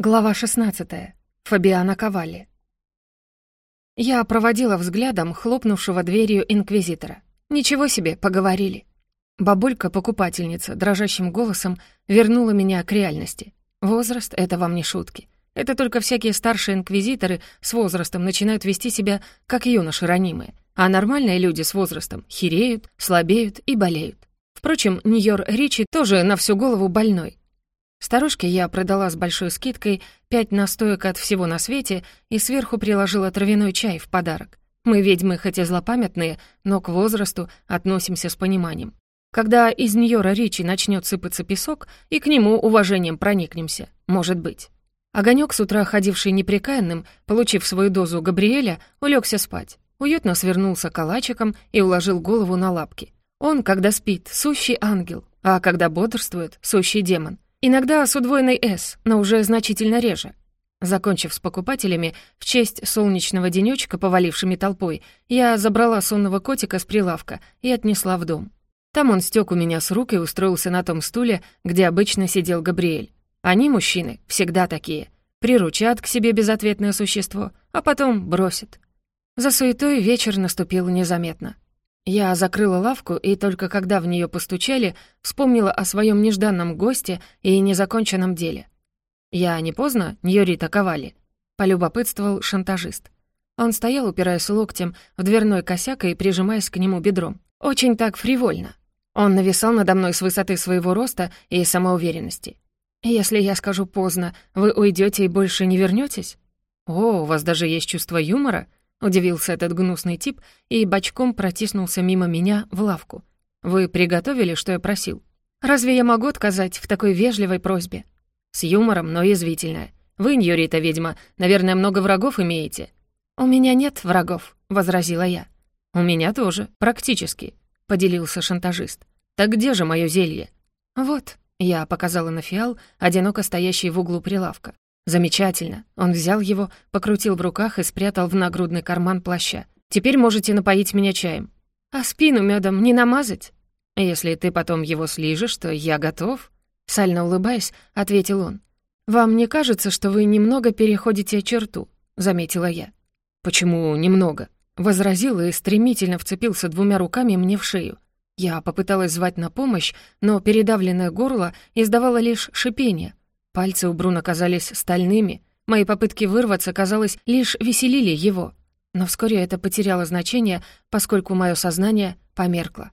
Глава 16. Фабиана Ковали. Я проводила взглядом хлопнувшего дверью инквизитора. Ничего себе, поговорили. Бабулька-покупательница дрожащим голосом вернула меня к реальности. Возраст — это вам не шутки. Это только всякие старшие инквизиторы с возрастом начинают вести себя как юноши ранимые, а нормальные люди с возрастом хереют, слабеют и болеют. Впрочем, Ньор Ричи тоже на всю голову больной, Старушке я продала с большой скидкой пять настоек от всего на свете и сверху приложила травяной чай в подарок. Мы, ведьмы, хоть и злопамятные, но к возрасту относимся с пониманием. Когда из Ньора Ричи начнет сыпаться песок, и к нему уважением проникнемся, может быть. Огонек с утра ходивший непрекаянным, получив свою дозу Габриэля, улегся спать. Уютно свернулся калачиком и уложил голову на лапки. Он, когда спит, сущий ангел, а когда бодрствует, сущий демон — Иногда с удвоенной «С», но уже значительно реже. Закончив с покупателями, в честь солнечного денёчка, повалившими толпой, я забрала сонного котика с прилавка и отнесла в дом. Там он стёк у меня с рук и устроился на том стуле, где обычно сидел Габриэль. Они, мужчины, всегда такие. Приручат к себе безответное существо, а потом бросят. За суетой вечер наступил незаметно. Я закрыла лавку, и только когда в нее постучали, вспомнила о своем нежданном госте и незаконченном деле. «Я не поздно, Ньорита Ковали?» — полюбопытствовал шантажист. Он стоял, упираясь локтем в дверной косяк и прижимаясь к нему бедром. Очень так фривольно. Он нависал надо мной с высоты своего роста и самоуверенности. «Если я скажу поздно, вы уйдете и больше не вернетесь? «О, у вас даже есть чувство юмора?» Удивился этот гнусный тип и бочком протиснулся мимо меня в лавку. «Вы приготовили, что я просил? Разве я могу отказать в такой вежливой просьбе?» «С юмором, но язвительная. Вы, Ньюрита ведьма, наверное, много врагов имеете?» «У меня нет врагов», — возразила я. «У меня тоже, практически», — поделился шантажист. «Так где же мое зелье?» «Вот», — я показала на фиал, одиноко стоящий в углу прилавка. «Замечательно». Он взял его, покрутил в руках и спрятал в нагрудный карман плаща. «Теперь можете напоить меня чаем». «А спину медом не намазать?» «Если ты потом его слижешь, то я готов», — сально улыбаясь, ответил он. «Вам не кажется, что вы немного переходите черту?» — заметила я. «Почему немного?» — возразил и стремительно вцепился двумя руками мне в шею. Я попыталась звать на помощь, но передавленное горло издавало лишь шипение, Пальцы у Бруно казались стальными, мои попытки вырваться, казалось, лишь веселили его. Но вскоре это потеряло значение, поскольку мое сознание померкло.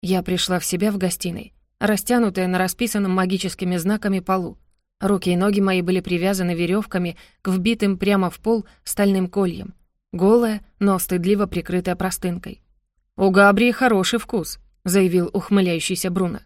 Я пришла в себя в гостиной, растянутая на расписанном магическими знаками полу. Руки и ноги мои были привязаны веревками к вбитым прямо в пол стальным кольям. Голая, но стыдливо прикрытая простынкой. «У Габрии хороший вкус», — заявил ухмыляющийся Бруно.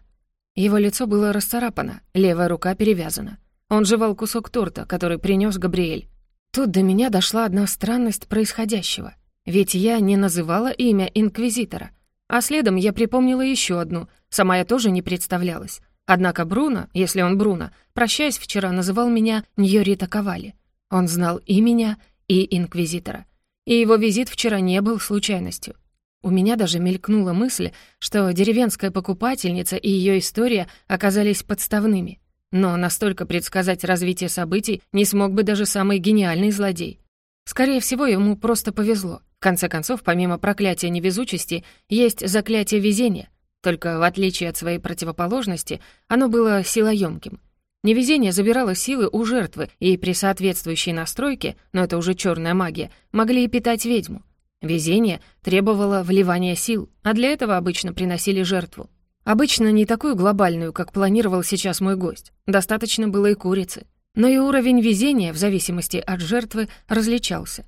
Его лицо было расцарапано, левая рука перевязана. Он жевал кусок торта, который принес Габриэль. Тут до меня дошла одна странность происходящего. Ведь я не называла имя Инквизитора. А следом я припомнила еще одну, сама я тоже не представлялась. Однако Бруно, если он Бруно, прощаясь вчера, называл меня Ньорита Ковали. Он знал и меня, и Инквизитора. И его визит вчера не был случайностью. У меня даже мелькнула мысль, что деревенская покупательница и ее история оказались подставными — но настолько предсказать развитие событий не смог бы даже самый гениальный злодей. Скорее всего, ему просто повезло. В конце концов, помимо проклятия невезучести, есть заклятие везения. Только в отличие от своей противоположности, оно было силоёмким. Невезение забирало силы у жертвы, и при соответствующей настройке, но это уже черная магия, могли и питать ведьму. Везение требовало вливания сил, а для этого обычно приносили жертву. Обычно не такую глобальную, как планировал сейчас мой гость. Достаточно было и курицы. Но и уровень везения, в зависимости от жертвы, различался.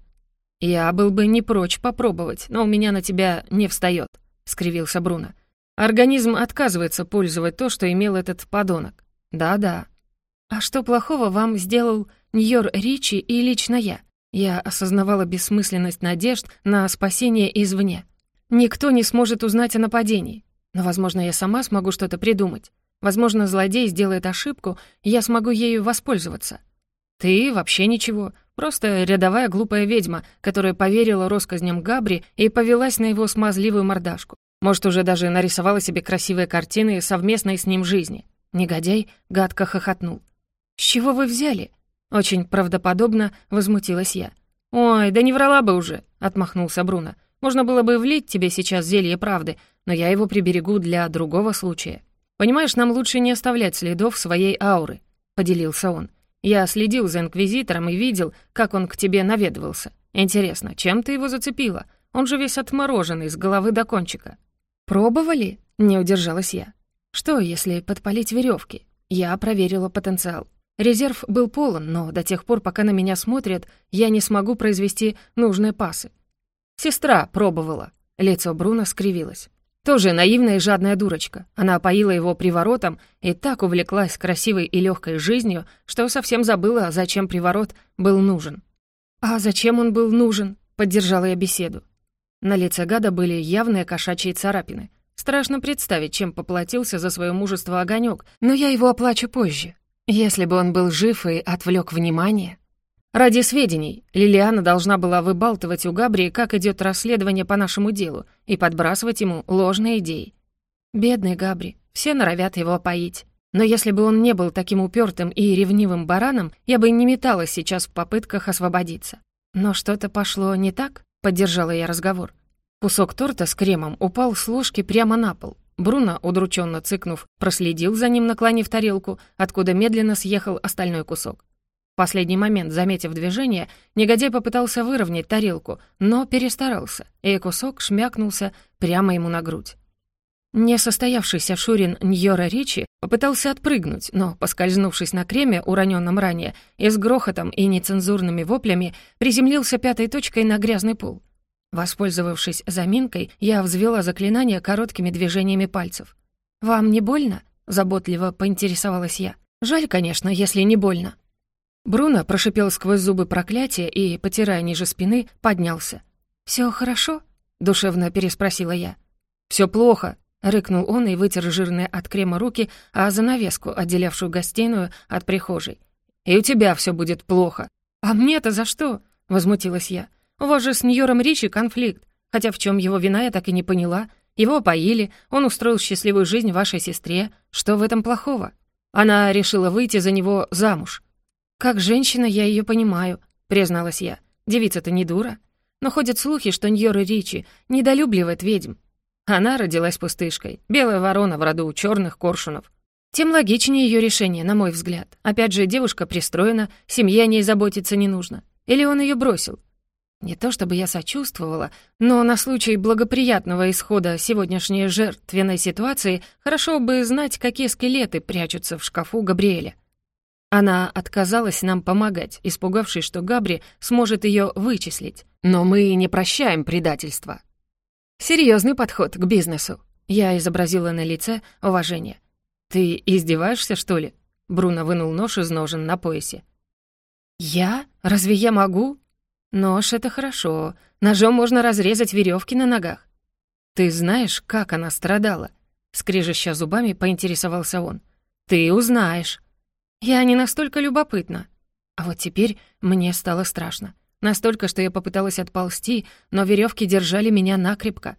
«Я был бы не прочь попробовать, но у меня на тебя не встает», — скривился Бруно. «Организм отказывается пользовать то, что имел этот подонок». «Да-да». «А что плохого вам сделал Ньор Ричи и лично я?» Я осознавала бессмысленность надежд на спасение извне. Никто не сможет узнать о нападении. Но, возможно, я сама смогу что-то придумать. Возможно, злодей сделает ошибку, и я смогу ею воспользоваться. Ты вообще ничего, просто рядовая глупая ведьма, которая поверила россказням Габри и повелась на его смазливую мордашку. Может, уже даже нарисовала себе красивые картины совместной с ним жизни. Негодяй гадко хохотнул. «С чего вы взяли?» Очень правдоподобно возмутилась я. «Ой, да не врала бы уже», — отмахнулся Бруно. «Можно было бы влить тебе сейчас зелье правды, но я его приберегу для другого случая. Понимаешь, нам лучше не оставлять следов своей ауры», — поделился он. «Я следил за Инквизитором и видел, как он к тебе наведывался. Интересно, чем ты его зацепила? Он же весь отмороженный с головы до кончика». «Пробовали?» — не удержалась я. «Что, если подпалить веревки? Я проверила потенциал. Резерв был полон, но до тех пор, пока на меня смотрят, я не смогу произвести нужные пасы. Сестра пробовала. Лицо Бруно скривилось. Тоже наивная и жадная дурочка. Она опоила его приворотом и так увлеклась красивой и легкой жизнью, что совсем забыла, зачем приворот был нужен. «А зачем он был нужен?» — поддержала я беседу. На лице гада были явные кошачьи царапины. Страшно представить, чем поплатился за свое мужество огонек, но я его оплачу позже. Если бы он был жив и отвлек внимание... Ради сведений, Лилиана должна была выбалтывать у Габрии, как идет расследование по нашему делу, и подбрасывать ему ложные идеи. Бедный Габри, все норовят его опоить. Но если бы он не был таким упертым и ревнивым бараном, я бы не металась сейчас в попытках освободиться. Но что-то пошло не так, поддержала я разговор. Кусок торта с кремом упал с ложки прямо на пол. Бруно, удрученно цыкнув, проследил за ним, наклонив тарелку, откуда медленно съехал остальной кусок. Последний момент, заметив движение, негодяй попытался выровнять тарелку, но перестарался, и кусок шмякнулся прямо ему на грудь. Несостоявшийся Шурин Ньора Ричи попытался отпрыгнуть, но, поскользнувшись на креме, уроненном ранее, и с грохотом и нецензурными воплями приземлился пятой точкой на грязный пол. Воспользовавшись заминкой, я взвела заклинание короткими движениями пальцев. «Вам не больно?» — заботливо поинтересовалась я. «Жаль, конечно, если не больно». Бруно прошипел сквозь зубы проклятие и, потирая ниже спины, поднялся. «Всё хорошо?» — душевно переспросила я. «Всё плохо», — рыкнул он и вытер жирные от крема руки, а занавеску, отделявшую гостиную от прихожей. «И у тебя всё будет плохо». «А мне-то за что?» — возмутилась я. У вас же с Ньором Ричи конфликт. Хотя в чем его вина, я так и не поняла. Его опоили, он устроил счастливую жизнь вашей сестре. Что в этом плохого? Она решила выйти за него замуж. Как женщина я ее понимаю, призналась я. Девица-то не дура. Но ходят слухи, что Ньора Ричи недолюбливает ведьм. Она родилась пустышкой, белая ворона в роду черных коршунов. Тем логичнее ее решение, на мой взгляд. Опять же, девушка пристроена, семье о ней заботиться не нужно. Или он ее бросил? Не то чтобы я сочувствовала, но на случай благоприятного исхода сегодняшней жертвенной ситуации хорошо бы знать, какие скелеты прячутся в шкафу Габриэля. Она отказалась нам помогать, испугавшись, что Габри сможет ее вычислить. Но мы не прощаем предательства. Серьезный подход к бизнесу. Я изобразила на лице уважение. «Ты издеваешься, что ли?» Бруно вынул нож из ножен на поясе. «Я? Разве я могу?» Нож — это хорошо. Ножом можно разрезать веревки на ногах. Ты знаешь, как она страдала? Скрежеща зубами, поинтересовался он. Ты узнаешь. Я не настолько любопытна. А вот теперь мне стало страшно. Настолько, что я попыталась отползти, но веревки держали меня накрепко.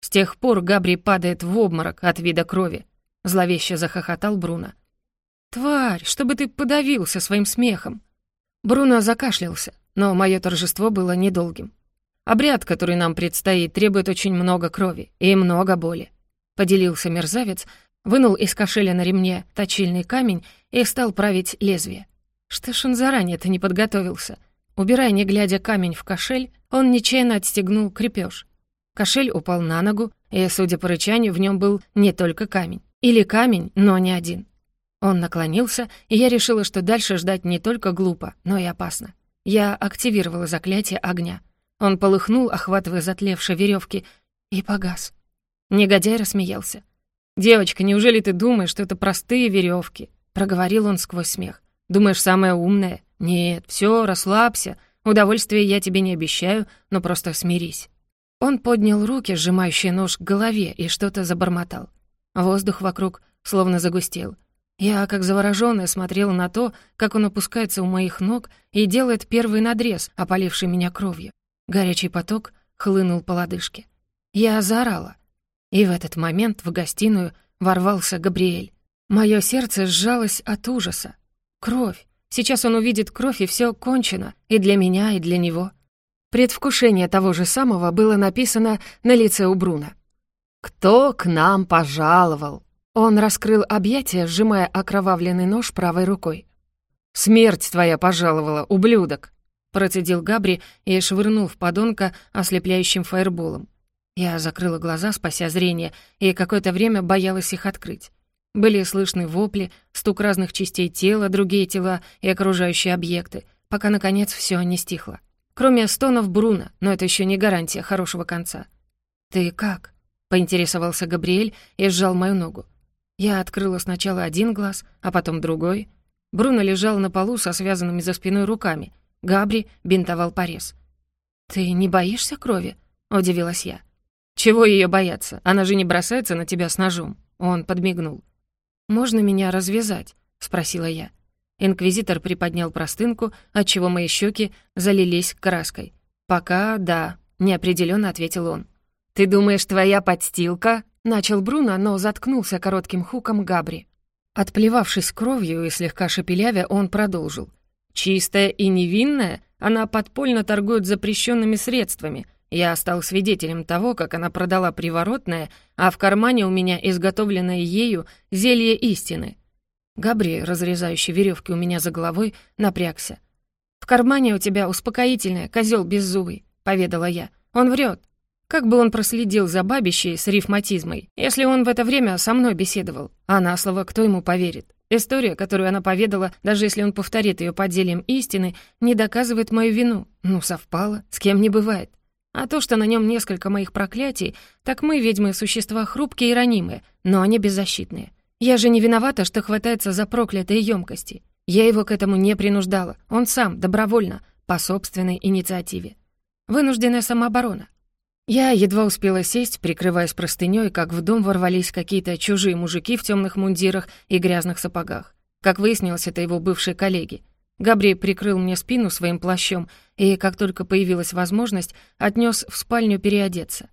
С тех пор Габри падает в обморок от вида крови. Зловеще захохотал Бруно. «Тварь, чтобы ты подавился своим смехом!» Бруно закашлялся. Но мое торжество было недолгим. Обряд, который нам предстоит, требует очень много крови и много боли. Поделился мерзавец, вынул из кошеля на ремне точильный камень и стал править лезвие. Что ж он заранее-то не подготовился? Убирая, не глядя камень в кошель, он нечаянно отстегнул крепеж. Кошель упал на ногу, и, судя по рычанию, в нем был не только камень. Или камень, но не один. Он наклонился, и я решила, что дальше ждать не только глупо, но и опасно. Я активировала заклятие огня. Он полыхнул, охватывая затлевшие веревки, и погас. Негодяй рассмеялся. «Девочка, неужели ты думаешь, что это простые веревки? Проговорил он сквозь смех. «Думаешь, самое умное? Нет, все, расслабься. Удовольствия я тебе не обещаю, но просто смирись». Он поднял руки, сжимающие нож к голове, и что-то забормотал. Воздух вокруг словно загустел. Я, как заворожённая, смотрела на то, как он опускается у моих ног и делает первый надрез, опаливший меня кровью. Горячий поток хлынул по лодыжке. Я заорала. И в этот момент в гостиную ворвался Габриэль. Моё сердце сжалось от ужаса. Кровь. Сейчас он увидит кровь, и все кончено. И для меня, и для него. Предвкушение того же самого было написано на лице у Бруна. «Кто к нам пожаловал?» Он раскрыл объятия, сжимая окровавленный нож правой рукой. «Смерть твоя пожаловала, ублюдок!» Процедил Габри и швырнул в подонка ослепляющим фаерболом. Я закрыла глаза, спася зрение, и какое-то время боялась их открыть. Были слышны вопли, стук разных частей тела, другие тела и окружающие объекты, пока, наконец, все не стихло. Кроме стонов Бруна, но это еще не гарантия хорошего конца. «Ты как?» — поинтересовался Габриэль и сжал мою ногу. Я открыла сначала один глаз, а потом другой. Бруно лежал на полу со связанными за спиной руками. Габри бинтовал порез. «Ты не боишься крови?» — удивилась я. «Чего ее бояться? Она же не бросается на тебя с ножом». Он подмигнул. «Можно меня развязать?» — спросила я. Инквизитор приподнял простынку, отчего мои щеки залились краской. «Пока да», — неопределенно ответил он. «Ты думаешь, твоя подстилка?» — начал Бруно, но заткнулся коротким хуком Габри. Отплевавшись кровью и слегка шепелявя, он продолжил. «Чистая и невинная, она подпольно торгует запрещенными средствами, я стал свидетелем того, как она продала приворотное, а в кармане у меня изготовленное ею зелье истины. Габри, разрезающий веревки у меня за головой, напрягся. «В кармане у тебя успокоительное, козел беззубый», — поведала я. «Он врет. Как бы он проследил за бабищей с рифматизмой, если он в это время со мной беседовал? А на слово кто ему поверит? История, которую она поведала, даже если он повторит ее под зельем истины, не доказывает мою вину. Ну, совпало, с кем не бывает. А то, что на нем несколько моих проклятий, так мы, ведьмы, существа хрупкие и ранимые, но они беззащитные. Я же не виновата, что хватается за проклятые емкости. Я его к этому не принуждала. Он сам, добровольно, по собственной инициативе. Вынужденная самооборона. Я едва успела сесть, прикрываясь простынёй, как в дом ворвались какие-то чужие мужики в темных мундирах и грязных сапогах. Как выяснилось, это его бывшие коллеги. Габри прикрыл мне спину своим плащом и, как только появилась возможность, отнес в спальню переодеться.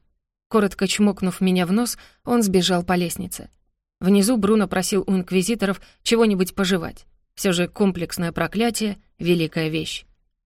Коротко чмокнув меня в нос, он сбежал по лестнице. Внизу Бруно просил у инквизиторов чего-нибудь пожевать. Все же комплексное проклятие — великая вещь.